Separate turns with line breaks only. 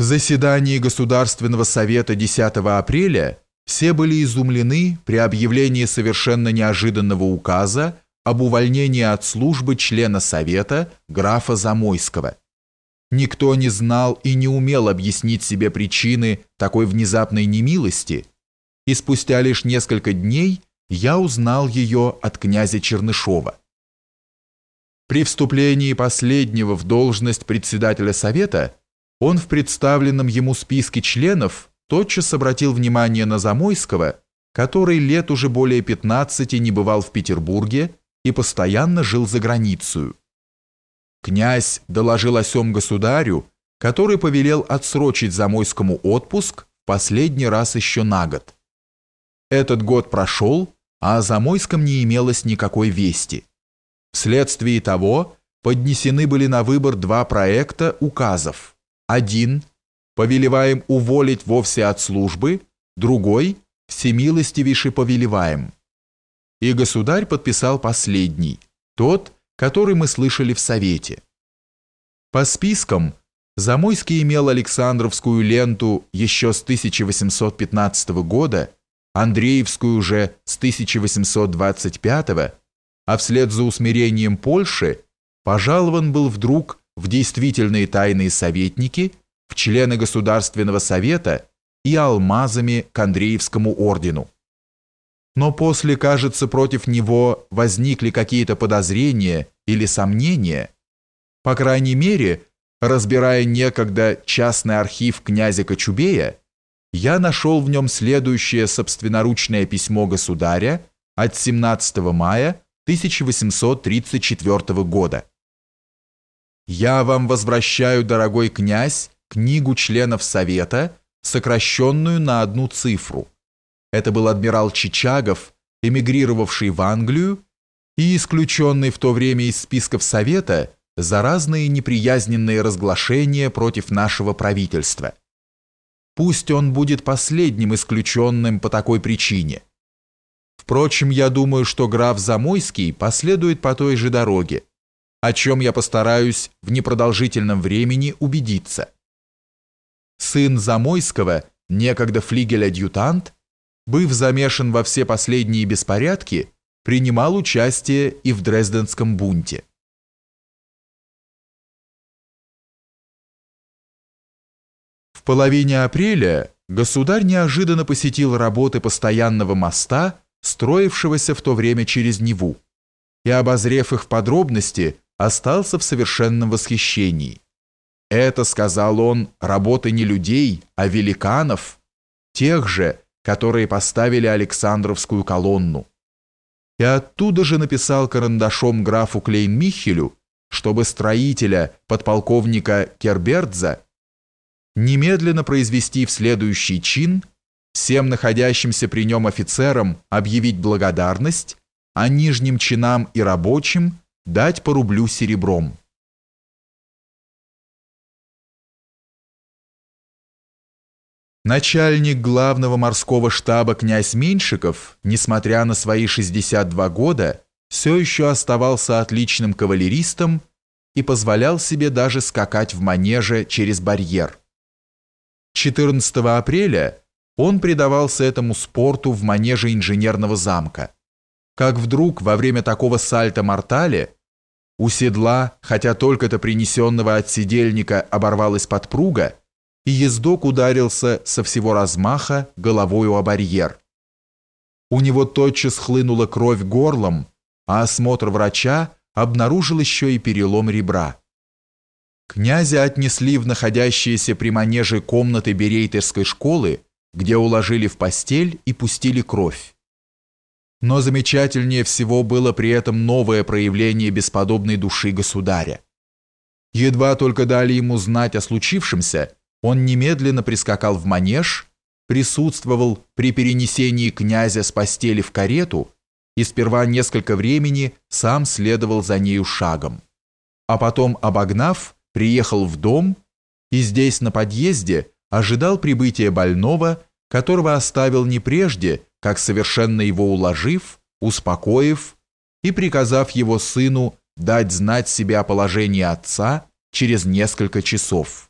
В заседании Государственного совета 10 апреля все были изумлены при объявлении совершенно неожиданного указа об увольнении от службы члена Совета графа Замойского. Никто не знал и не умел объяснить себе причины такой внезапной немилости, и спустя лишь несколько дней я узнал ее от князя Чернышова. При вступлении последнего в должность председателя Совета он в представленном ему списке членов тотчас обратил внимание на Замойского, который лет уже более 15 не бывал в Петербурге и постоянно жил за границей. Князь доложил о сем государю, который повелел отсрочить Замойскому отпуск в последний раз еще на год. Этот год прошел, а о Замойском не имелось никакой вести. Вследствие того поднесены были на выбор два проекта указов. Один – повелеваем уволить вовсе от службы, другой – всемилостивейше повелеваем. И государь подписал последний, тот – который мы слышали в Совете. По спискам Замойский имел Александровскую ленту еще с 1815 года, Андреевскую уже с 1825, а вслед за усмирением Польши пожалован был вдруг в действительные тайные советники, в члены Государственного совета и алмазами к Андреевскому ордену но после, кажется, против него возникли какие-то подозрения или сомнения. По крайней мере, разбирая некогда частный архив князя Кочубея, я нашел в нем следующее собственноручное письмо государя от 17 мая 1834 года. «Я вам возвращаю, дорогой князь, книгу членов Совета, сокращенную на одну цифру – это был адмирал Чичагов, эмигрировавший в Англию и исключенный в то время из списков Совета за разные неприязненные разглашения против нашего правительства. Пусть он будет последним исключенным по такой причине. Впрочем, я думаю, что граф Замойский последует по той же дороге, о чем я постараюсь в непродолжительном времени убедиться. Сын Замойского, некогда флигель-адъютант, быв замешан во все последние беспорядки, принимал участие и в Дрезденском бунте. В половине апреля государь неожиданно посетил работы постоянного моста, строившегося в то время через Неву, и, обозрев их в подробности, остался в совершенном восхищении. Это, сказал он, работы не людей, а великанов, тех же, которые поставили Александровскую колонну. И оттуда же написал карандашом графу Клейн-Михелю, чтобы строителя, подполковника Кербердза, немедленно произвести в следующий чин, всем находящимся при нем офицерам объявить благодарность, а нижним чинам и рабочим дать по рублю серебром. Начальник главного морского штаба князь Меньшиков, несмотря на свои 62 года, все еще оставался отличным кавалеристом и позволял себе даже скакать в манеже через барьер. 14 апреля он предавался этому спорту в манеже инженерного замка. Как вдруг во время такого сальто-мортале у седла, хотя только-то принесенного от сидельника оборвалась подпруга, и ездок ударился со всего размаха головою о барьер. У него тотчас хлынула кровь горлом, а осмотр врача обнаружил еще и перелом ребра. Князя отнесли в находящиеся при манеже комнаты Берейтерской школы, где уложили в постель и пустили кровь. Но замечательнее всего было при этом новое проявление бесподобной души государя. Едва только дали ему знать о случившемся – он немедленно прискакал в манеж, присутствовал при перенесении князя с постели в карету и сперва несколько времени сам следовал за нею шагом. А потом, обогнав, приехал в дом и здесь на подъезде ожидал прибытия больного, которого оставил не прежде, как совершенно его уложив, успокоив и приказав его сыну дать знать себе о положении отца через несколько часов.